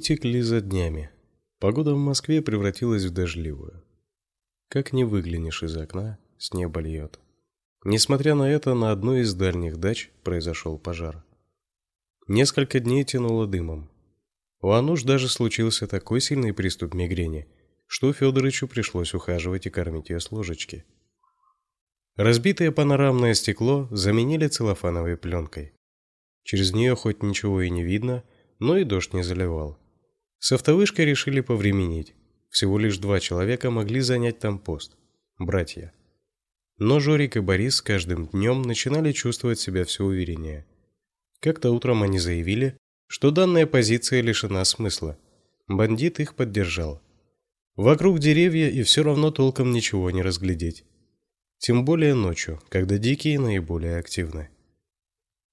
Текли за днями. Погода в Москве превратилась в дождливую. Как ни выглянешь из окна, с неба льет. Несмотря на это, на одной из дальних дач произошел пожар. Несколько дней тянуло дымом. У Ануш даже случился такой сильный приступ мигрени, что Федорычу пришлось ухаживать и кормить ее с ложечки. Разбитое панорамное стекло заменили целлофановой пленкой. Через нее хоть ничего и не видно, но и дождь не заливал. С автовышкой решили повременить. Всего лишь два человека могли занять там пост братья. Но Жорик и Борис с каждым днем начинали чувствовать себя все увереннее. Как-то утром они заявили, что данная позиция лишена смысла. Бандит их поддержал. Вокруг деревья и все равно толком ничего не разглядеть. Тем более ночью, когда дикие наиболее активны.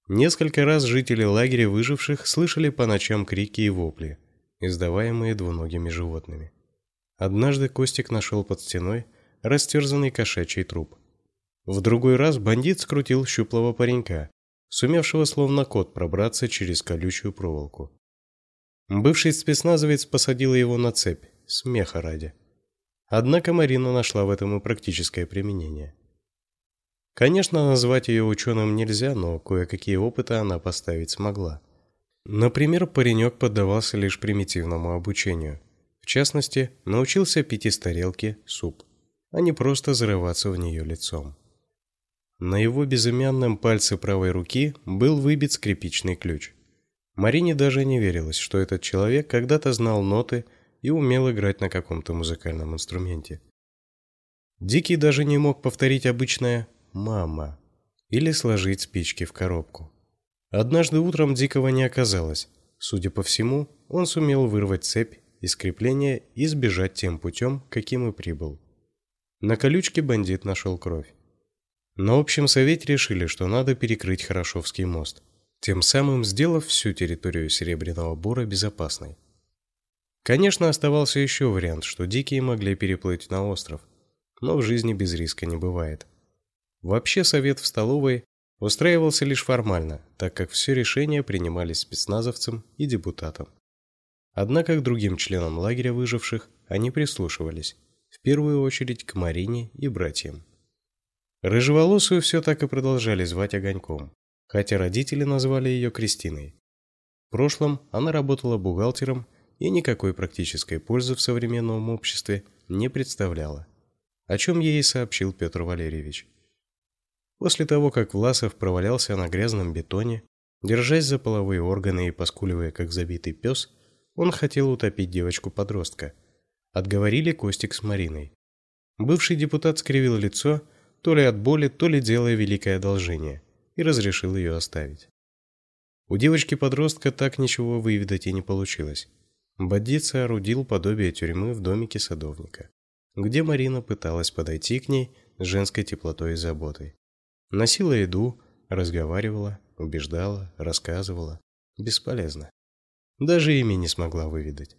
Несколько раз жители лагеря выживших слышали по ночам крики и вопли, издаваемые двуногими животными. Однажды Костик нашел под стеной растерзанный кошачий труп. В другой раз бандит скрутил щуплого паренька, сумевшего словно кот пробраться через колючую проволоку. Бывший спецназовец посадил его на цепь, смеха ради. Однако Марина нашла в этом и практическое применение. Конечно, назвать ее ученым нельзя, но кое-какие опыты она поставить смогла. Например, паренек поддавался лишь примитивному обучению. В частности, научился пить из тарелки суп, а не просто зарываться в нее лицом. На его безымянном пальце правой руки был выбит скрипичный ключ. Марине даже не верилось, что этот человек когда-то знал ноты и умел играть на каком-то музыкальном инструменте. Дикий даже не мог повторить обычное «мама» или сложить спички в коробку. Однажды утром Дикого не оказалось. Судя по всему, он сумел вырвать цепь из крепления и сбежать тем путем, каким и прибыл. На колючке бандит нашел кровь. На общем совете решили, что надо перекрыть Хорошовский мост, тем самым сделав всю территорию Серебряного Бора безопасной. Конечно, оставался еще вариант, что дикие могли переплыть на остров, но в жизни без риска не бывает. Вообще совет в столовой устраивался лишь формально, так как все решения принимались спецназовцем и депутатом. Однако к другим членам лагеря выживших они прислушивались, в первую очередь к Марине и братьям. Рыжеволосую все так и продолжали звать Огоньком, хотя родители назвали ее Кристиной. В прошлом она работала бухгалтером и никакой практической пользы в современном обществе не представляла, о чем ей сообщил Петр Валерьевич. После того, как Власов провалялся на грязном бетоне, держась за половые органы и поскуливая как забитый пес, он хотел утопить девочку-подростка. Отговорили Костик с Мариной. Бывший депутат скривил лицо то ли от боли, то ли делая великое одолжение, и разрешил ее оставить. У девочки-подростка так ничего выведать и не получилось. Бандит соорудил подобие тюрьмы в домике садовника, где Марина пыталась подойти к ней с женской теплотой и заботой. Носила еду, разговаривала, убеждала, рассказывала. Бесполезно. Даже имя не смогла выведать.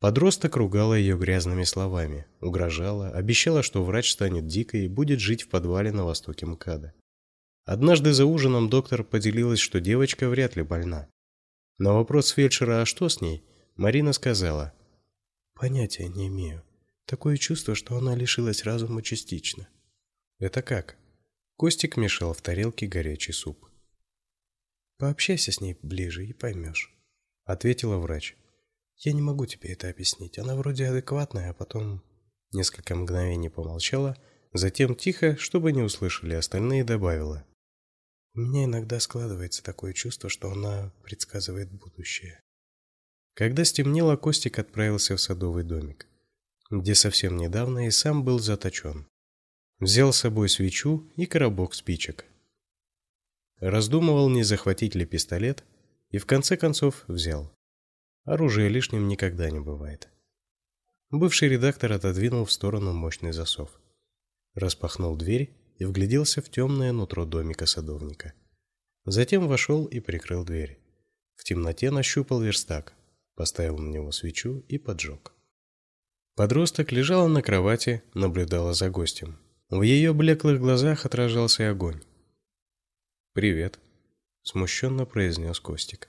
Подросток ругала ее грязными словами, угрожала, обещала, что врач станет дикой и будет жить в подвале на востоке МКАДа. Однажды за ужином доктор поделилась, что девочка вряд ли больна. На вопрос фельдшера «А что с ней?» Марина сказала «Понятия не имею. Такое чувство, что она лишилась разума частично». «Это как?» Костик мешал в тарелке горячий суп. «Пообщайся с ней ближе и поймешь», — ответила врач. Я не могу тебе это объяснить. Она вроде адекватная, а потом несколько мгновений помолчала, затем тихо, чтобы не услышали остальные, добавила: У меня иногда складывается такое чувство, что она предсказывает будущее. Когда стемнело, Костик отправился в садовый домик, где совсем недавно и сам был заточен. Взял с собой свечу и коробок спичек. Раздумывал, не захватить ли пистолет, и в конце концов взял. Оружие лишним никогда не бывает. Бывший редактор отодвинул в сторону мощный засов. Распахнул дверь и вгляделся в темное нутро домика садовника. Затем вошел и прикрыл дверь. В темноте нащупал верстак, поставил на него свечу и поджег. Подросток лежала на кровати, наблюдала за гостем. В ее блеклых глазах отражался огонь. «Привет», — смущенно произнес Костик.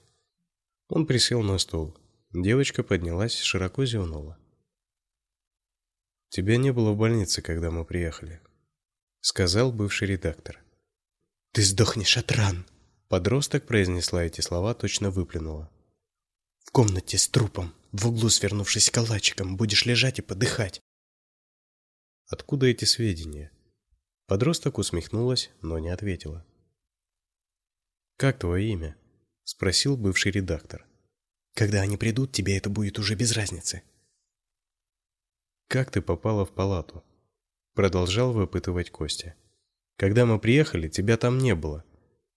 Он присел на стул, Девочка поднялась, широко зевнула. Тебя не было в больнице, когда мы приехали, сказал бывший редактор. Ты сдохнешь от ран. Подросток произнесла эти слова, точно выплюнула. В комнате с трупом, в углу свернувшись калачиком, будешь лежать и подыхать. Откуда эти сведения? Подросток усмехнулась, но не ответила. Как твое имя? спросил бывший редактор. Когда они придут, тебе это будет уже без разницы. Как ты попала в палату? продолжал выпытывать Костя. Когда мы приехали, тебя там не было.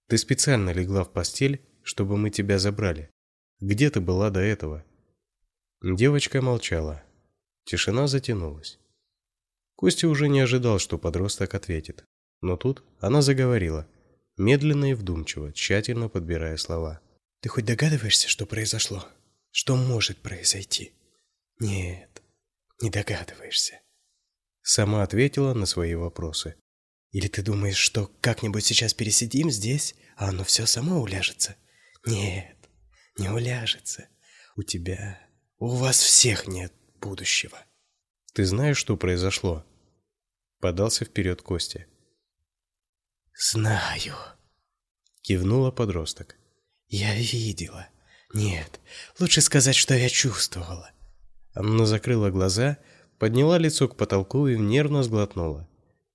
Ты специально легла в постель, чтобы мы тебя забрали. Где ты была до этого? Девочка молчала. Тишина затянулась. Костя уже не ожидал, что подросток ответит. Но тут она заговорила, медленно и вдумчиво, тщательно подбирая слова. Ты хоть догадываешься, что произошло? Что может произойти? Нет, не догадываешься. Сама ответила на свои вопросы. Или ты думаешь, что как-нибудь сейчас пересидим здесь, а оно все само уляжется? Нет, не уляжется. У тебя, у вас всех нет будущего. Ты знаешь, что произошло? Подался вперед Костя. Знаю, кивнула подросток. Я видела. Нет, лучше сказать, что я чувствовала. Она закрыла глаза, подняла лицо к потолку и нервно сглотнула.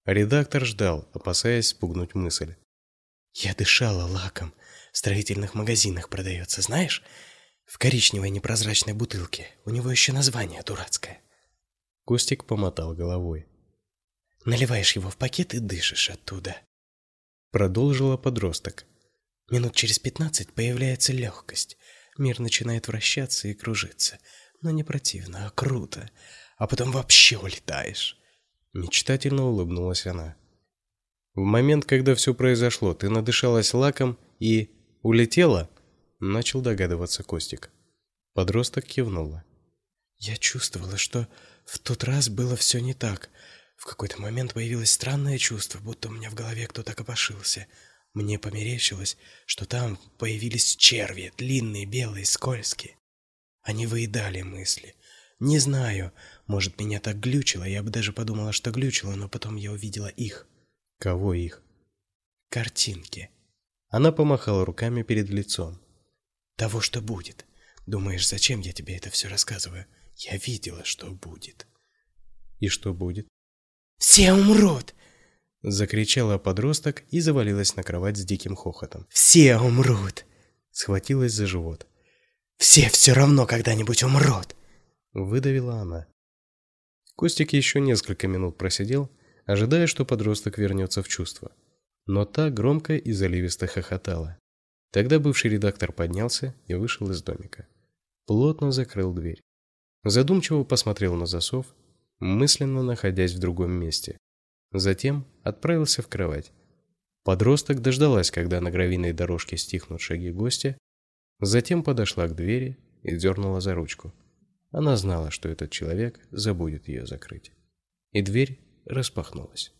Редактор ждал, опасаясь спугнуть мысль. Я дышала лаком. В строительных магазинах продается, знаешь? В коричневой непрозрачной бутылке. У него еще название дурацкое. Костик помотал головой. Наливаешь его в пакет и дышишь оттуда. Продолжила подросток. Минут через пятнадцать появляется легкость. Мир начинает вращаться и кружиться. Но не противно, а круто. А потом вообще улетаешь. Мечтательно улыбнулась она. В момент, когда все произошло, ты надышалась лаком и улетела? Начал догадываться Костик. Подросток кивнула. Я чувствовала, что в тот раз было все не так. В какой-то момент появилось странное чувство, будто у меня в голове кто-то копошился. Мне померещилось, что там появились черви, длинные, белые, скользкие. Они выедали мысли. Не знаю, может, меня так глючило, я бы даже подумала, что глючило, но потом я увидела их. Кого их? Картинки. Она помахала руками перед лицом. Того, что будет. Думаешь, зачем я тебе это все рассказываю? Я видела, что будет. И что будет? Все умрут, закричала подросток и завалилась на кровать с диким хохотом. Все умрут, схватилась за живот. Все все равно когда-нибудь умрут, выдавила она. Костик еще несколько минут просидел, ожидая, что подросток вернется в чувство. Но та громко и заливисто хохотала. Тогда бывший редактор поднялся и вышел из домика. Плотно закрыл дверь. Задумчиво посмотрел на засов, мысленно находясь в другом месте. Затем отправился в кровать. Подросток дождалась, когда на гравийной дорожке стихнут шаги гостя, затем подошла к двери и дернула за ручку. Она знала, что этот человек забудет ее закрыть. И дверь распахнулась.